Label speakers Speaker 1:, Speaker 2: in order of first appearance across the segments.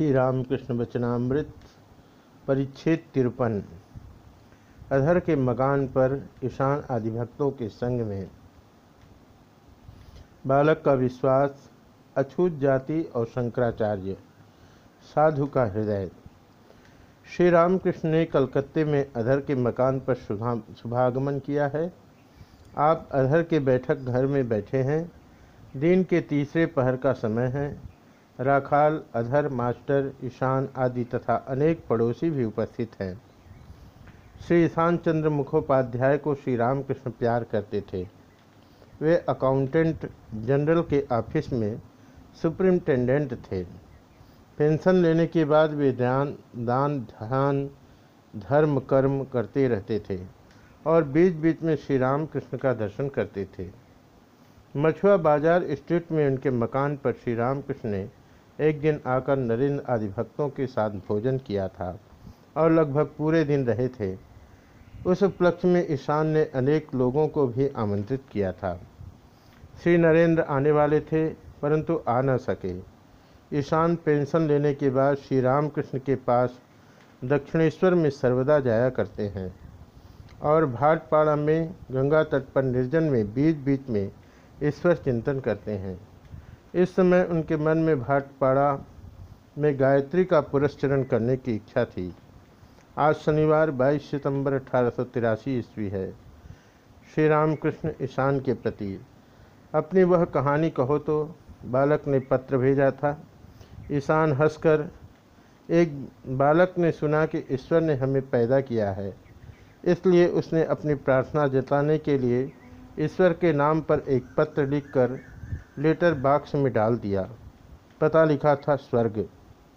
Speaker 1: श्री रामकृष्ण वचनामृत, परिच्छेद तिरपन। अधर के मकान पर ईशान आदि भक्तों के संग में। बालक का विश्वास, अछूत जाति और शंकराचार्य, साधु का हृदय। श्री रामकृष्ण ने कलकत्ते में अधर के मकान पर शुभा, शुभागमन किया है। आप अधर के बैठक घर में बैठे हैं। दिन के तीसरे पहर का समय है। राखाल, अधर, मास्टर, ईशान आदि तथा अनेक पड़ोसी भी उपस्थित हैं। श्री ईशान चंद्र मुखोपाध्याय को श्री रामकृष्ण प्यार करते थे। वे अकाउंटेंट जनरल के ऑफ़िस में सुप्रिंटेंडेंट थे। पेंशन लेने के बाद वे दान दान, ध्यान, धर्म, कर्म करते रहते थे और बीच बीच में श्री राम कृष्ण का दर्शन करते थे। मछुआ बाज़ार स्ट्रीट में उनके मकान पर श्री राम कृष्ण ने एक दिन आकर नरेंद्र आदि भक्तों के साथ भोजन किया था और लगभग पूरे दिन रहे थे। उस उपलक्ष्य में ईशान ने अनेक लोगों को भी आमंत्रित किया था। श्री नरेंद्र आने वाले थे, परंतु आ न सके। ईशान पेंशन लेने के बाद श्री रामकृष्ण के पास दक्षिणेश्वर में सर्वदा जाया करते हैं और भाटपाड़ा में गंगा तट पर निर्जन में बीच बीच में ईश्वर चिंतन करते हैं। इस समय उनके मन में भाटपाड़ा में गायत्री का पुरस्चरण करने की इच्छा थी। आज शनिवार 22 सितंबर अठारह सौ तिरासी ईस्वी है। श्री रामकृष्ण ईशान के प्रति अपनी वह कहानी कहो तो बालक ने पत्र भेजा था। ईशान हंसकर एक बालक ने सुना कि ईश्वर ने हमें पैदा किया है। इसलिए उसने अपनी प्रार्थना जताने के लिए ईश्वर के नाम पर एक पत्र लिखकर लेटर बॉक्स में डाल दिया। पता लिखा था, स्वर्ग।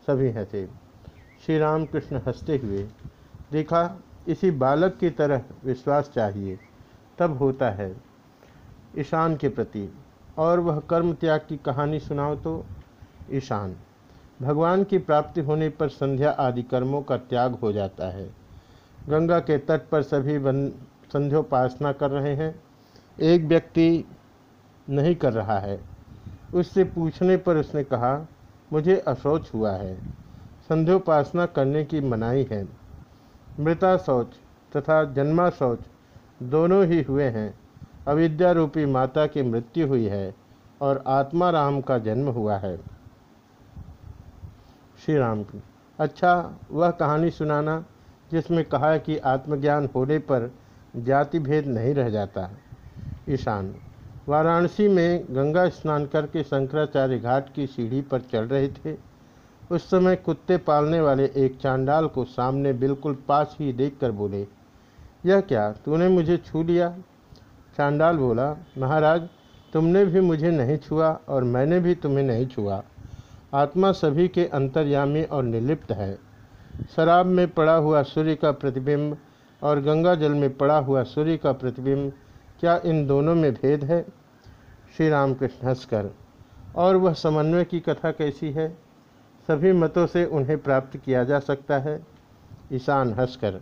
Speaker 1: सभी हंसे। श्री राम कृष्ण हँसते हुए देखा, इसी बालक की तरह विश्वास चाहिए, तब होता है ईशान के प्रति। और वह कर्म त्याग की कहानी सुनाओ तो। ईशान, भगवान की प्राप्ति होने पर संध्या आदि कर्मों का त्याग हो जाता है। गंगा के तट पर सभी संध्योपासना कर रहे हैं। एक व्यक्ति नहीं कर रहा है। उससे पूछने पर उसने कहा, मुझे अशौच हुआ है। संध्योपासना करने की मनाही है। मृता शौच तथा जन्मा शौच दोनों ही हुए हैं। अविद्या रूपी माता की मृत्यु हुई है और आत्मा राम का जन्म हुआ है। श्री राम की। अच्छा वह कहानी सुनाना, जिसमें कहा कि आत्मज्ञान होने पर जाति भेद नहीं रह जाता। ईशान। वाराणसी में गंगा स्नान करके शंकराचार्य घाट की सीढ़ी पर चल रहे थे। उस समय कुत्ते पालने वाले एक चांडाल को सामने बिल्कुल पास ही देखकर बोले, यह क्या, तूने मुझे छू लिया? चांडाल बोला, महाराज, तुमने भी मुझे नहीं छुआ और मैंने भी तुम्हें नहीं छुआ। आत्मा सभी के अंतर्यामी और निर्लिप्त है। शराब में पड़ा हुआ सूर्य का प्रतिबिंब और गंगा जल में पड़ा हुआ सूर्य का प्रतिबिंब क्या इन दोनों में भेद है? श्री रामकृष्ण हंसकर। और वह समन्वय की कथा कैसी है? सभी मतों से उन्हें प्राप्त किया जा सकता है। ईशान हंसकर।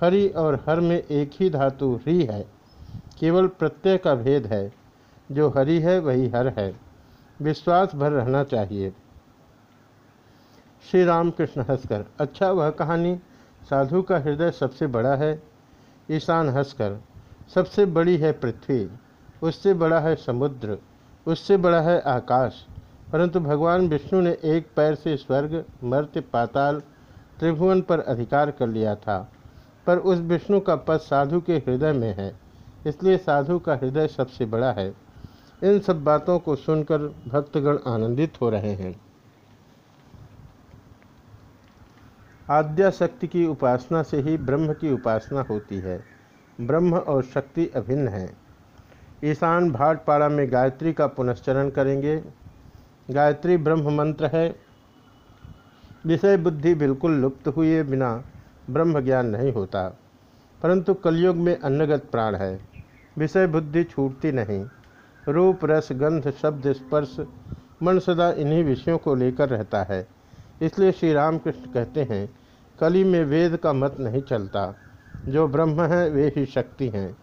Speaker 1: हरि और हर में एक ही धातु ह्री है। केवल प्रत्यय का भेद है। जो हरि है, वही हर है। विश्वास भर रहना चाहिए। श्री रामकृष्ण हंसकर। अच्छा वह कहानी। साधु का हृदय सबसे बड़ा है। ईशान हंसकर। सबसे बड़ी है पृथ्वी, उससे बड़ा है समुद्र, उससे बड़ा है आकाश। परंतु भगवान विष्णु ने एक पैर से स्वर्ग, मर्त्य, पाताल, त्रिभुवन पर अधिकार कर लिया था। पर उस विष्णु का पद साधु के हृदय में है, इसलिए साधु का हृदय सबसे बड़ा है। इन सब बातों को सुनकर भक्तगण आनंदित हो रहे हैं। आद्या शक्ति की उपासना से ही ब्रह्म की उपासना होती है। ब्रह्म और शक्ति अभिन्न है। ईशान भाटपाड़ा में गायत्री का पुनश्चरण करेंगे। गायत्री ब्रह्म मंत्र है। विषय बुद्धि बिल्कुल लुप्त हुए बिना ब्रह्म ज्ञान नहीं होता, परंतु कलयुग में अन्नगत प्राण है। विषय बुद्धि छूटती नहीं। रूप, रस, गंध, शब्द, स्पर्श, मन सदा इन्हीं विषयों को लेकर रहता है। इसलिए श्री रामकृष्ण कहते हैं, कली में वेद का मत नहीं चलता। जो ब्रह्म है, वे ही शक्ति हैं।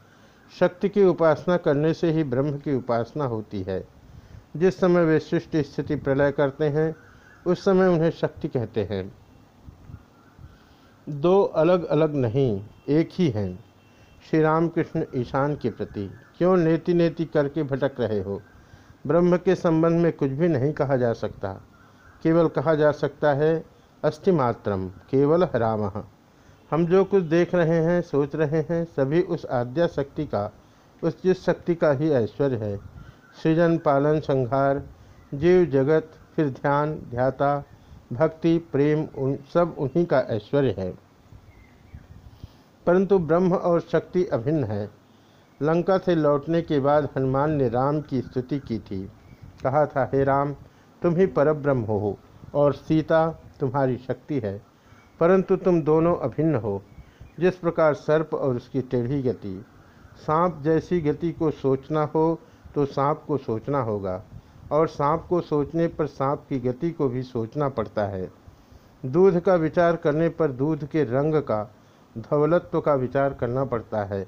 Speaker 1: शक्ति की उपासना करने से ही ब्रह्म की उपासना होती है। जिस समय वे सृष्टि स्थिति प्रलय करते हैं, उस समय उन्हें शक्ति कहते हैं। दो अलग अलग नहीं, एक ही हैं। श्री रामकृष्ण ईशान के प्रति, क्यों नेति नेति करके भटक रहे हो? ब्रह्म के संबंध में कुछ भी नहीं कहा जा सकता। केवल कहा जा सकता है, अस्थिमात्रम, केवल राम। हम जो कुछ देख रहे हैं, सोच रहे हैं, सभी उस आद्या शक्ति का, उस जिस शक्ति का ही ऐश्वर्य है। सृजन, पालन, संहार, जीव, जगत, फिर ध्यान, ध्याता, भक्ति, प्रेम, उन, सब उन्हीं का ऐश्वर्य है। परंतु ब्रह्म और शक्ति अभिन्न है। लंका से लौटने के बाद हनुमान ने राम की स्तुति की थी। कहा था, हे राम, तुम ही परब्रह्म हो, और सीता तुम्हारी शक्ति है। परंतु तुम दोनों अभिन्न हो। जिस प्रकार सर्प और उसकी टेढ़ी गति। सांप जैसी गति को सोचना हो तो सांप को सोचना होगा। और सांप को सोचने पर सांप की गति को भी सोचना पड़ता है। दूध का विचार करने पर दूध के रंग का, धौलत्व का विचार करना पड़ता है।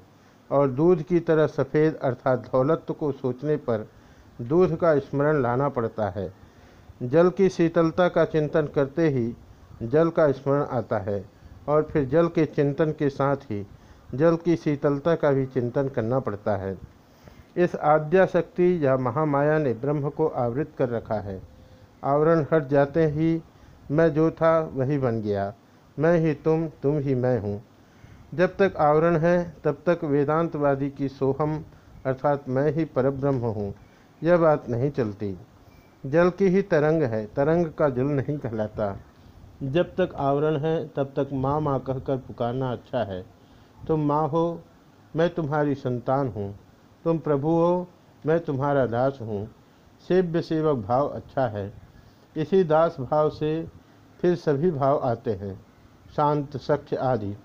Speaker 1: और दूध की तरह सफ़ेद अर्थात धौलत्व को सोचने पर दूध का स्मरण लाना पड़ता है। जल की शीतलता का चिंतन करते ही जल का स्मरण आता है और फिर जल के चिंतन के साथ ही जल की शीतलता का भी चिंतन करना पड़ता है। इस आद्या शक्ति या महामाया ने ब्रह्म को आवृत कर रखा है। आवरण हट जाते ही मैं जो था वही बन गया। मैं ही तुम तुम ही मैं हूँ। जब तक आवरण है, तब तक वेदांतवादी की सोहम अर्थात मैं ही परब्रह्म हूँ। यह बात नहीं चलती। जल की ही तरंग है, तरंग का जल नहीं कहलाता। जब तक आवरण है, तब तक माँ माँ कहकर पुकारना अच्छा है। तुम माँ हो, मैं तुम्हारी संतान हूँ। तुम प्रभु हो, मैं तुम्हारा दास हूँ। सेव्य सेवक भाव अच्छा है। इसी दास भाव से फिर सभी भाव आते हैं, शांत सक्ष आदि।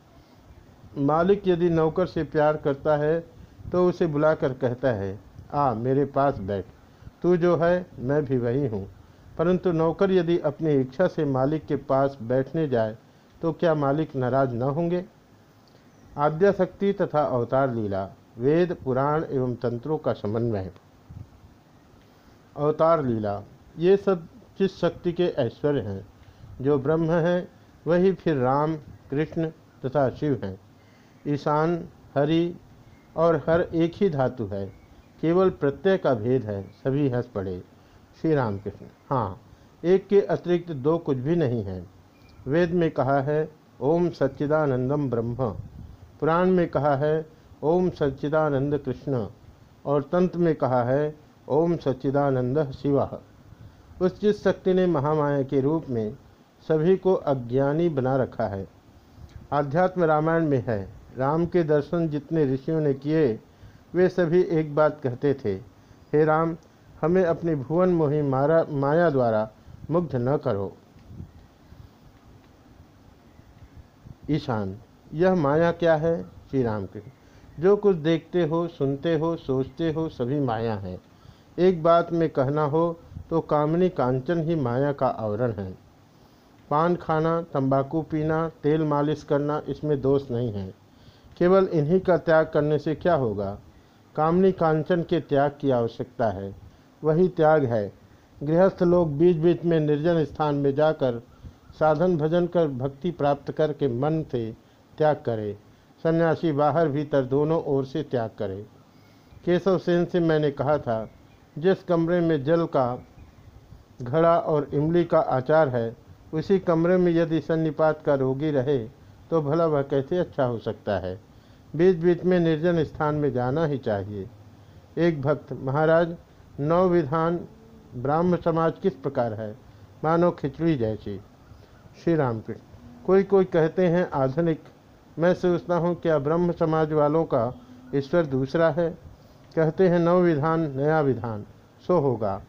Speaker 1: मालिक यदि नौकर से प्यार करता है तो उसे बुलाकर कहता है, आ, मेरे पास बैठ। तू जो है, मैं भी वही हूँ। परंतु नौकर यदि अपनी इच्छा से मालिक के पास बैठने जाए तो क्या मालिक नाराज़ न होंगे? आद्याशक्ति तथा अवतार लीला, वेद, पुराण एवं तंत्रों का समन्वय। अवतार लीला, ये सब जिस शक्ति के ऐश्वर्य हैं? जो ब्रह्म है, वही फिर राम, कृष्ण तथा शिव हैं। ईशान, हरि और हर एक ही धातु है। केवल प्रत्यय का भेद है, सभी हंस पड़े। श्री राम कृष्ण हाँ एक के अतिरिक्त दो कुछ भी नहीं है। वेद में कहा है, ओम सच्चिदानंदम ब्रह्म। पुराण में कहा है, ओम सच्चिदानंद कृष्ण। और तंत्र में कहा है, ओम सच्चिदानंद शिवा। उस जिस शक्ति ने महामाया के रूप में सभी को अज्ञानी बना रखा है, आध्यात्म रामायण में है। राम के दर्शन जितने ऋषियों ने किए, वे सभी एक बात कहते थे, हे राम हमें अपनी भुवन मोही मारा, माया द्वारा मुग्ध न करो। ईशान, यह माया क्या है? श्री राम के जो कुछ देखते हो, सुनते हो, सोचते हो, सभी माया है। एक बात में कहना हो तो कामनी कांचन ही माया का आवरण है। पान खाना, तंबाकू पीना, तेल मालिश करना, इसमें दोष नहीं है। केवल इन्हीं का त्याग करने से क्या होगा? कामनी कांचन के त्याग की आवश्यकता है। वही त्याग है। गृहस्थ लोग बीच बीच में निर्जन स्थान में जाकर साधन भजन कर भक्ति प्राप्त करके मन से त्याग करें। सन्यासी बाहर भीतर दोनों ओर से त्याग करे। केशव सेन से मैंने कहा था, जिस कमरे में जल का घड़ा और इमली का आचार है, उसी कमरे में यदि सन्निपात का रोगी रहे तो भला वह कैसे अच्छा हो सकता है? बीच बीच में निर्जन स्थान में जाना ही चाहिए। एक भक्त, महाराज नौ विधान ब्राह्म समाज किस प्रकार है? मानो खिचड़ी जैसी। श्री राम कृष्ण कोई कोई कहते हैं आधुनिक। मैं सोचता हूँ, क्या ब्रह्म समाज वालों का ईश्वर दूसरा है? कहते हैं नव विधान नया विधान, सो होगा।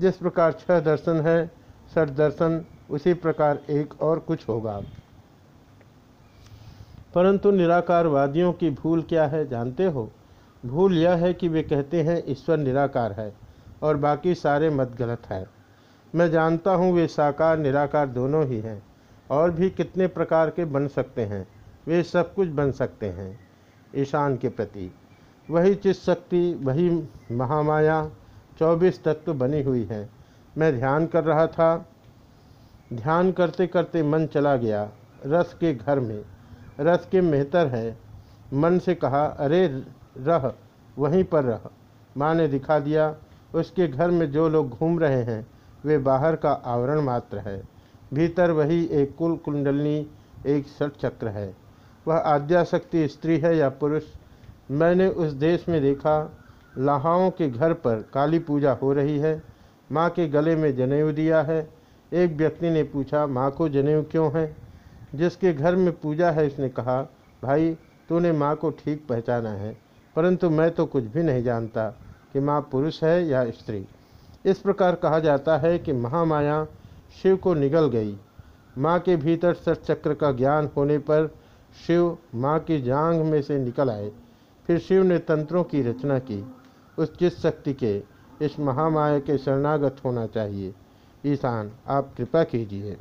Speaker 1: जिस प्रकार छह दर्शन है, सठ दर्शन, उसी प्रकार एक और कुछ होगा। परंतु निराकारवादियों की भूल क्या है, जानते हो? भूल यह है कि वे कहते हैं ईश्वर निराकार है। और बाकी सारे मत गलत हैं। मैं जानता हूँ वे साकार निराकार दोनों ही हैं, और भी कितने प्रकार के बन सकते हैं। वे सब कुछ बन सकते हैं ईशान के प्रति। वही चित शक्ति, वही महामाया, चौबीस तत्व बनी हुई है। मैं ध्यान कर रहा था। ध्यान करते करते मन चला गया रस के घर में। रस के मेहतर है। मन से कहा, अरे, रह, वहीं पर रह। माँ ने दिखा दिया उसके घर में जो लोग घूम रहे हैं, वे बाहर का आवरण मात्र है। भीतर वही एक कुल कुंडलनी, एक सट चक्र है। वह आद्याशक्ति स्त्री है या पुरुष? मैंने उस देश में देखा, लाहाओं के घर पर काली पूजा हो रही है। माँ के गले में जनेऊ दिया है। एक व्यक्ति ने पूछा, माँ को जनेऊ क्यों है? जिसके घर में पूजा है, उसने कहा, भाई, तूने माँ को ठीक पहचाना है, परंतु मैं तो कुछ भी नहीं जानता। कि माँ पुरुष है या स्त्री। इस प्रकार कहा जाता है कि महामाया शिव को निगल गई। माँ के भीतर सचक्र का ज्ञान होने पर शिव माँ की जांग में से निकल आए। फिर शिव ने तंत्रों की रचना की। उस चित शक्ति के इस महामाया के शरणागत होना चाहिए। ईशान, आप कृपा कीजिए।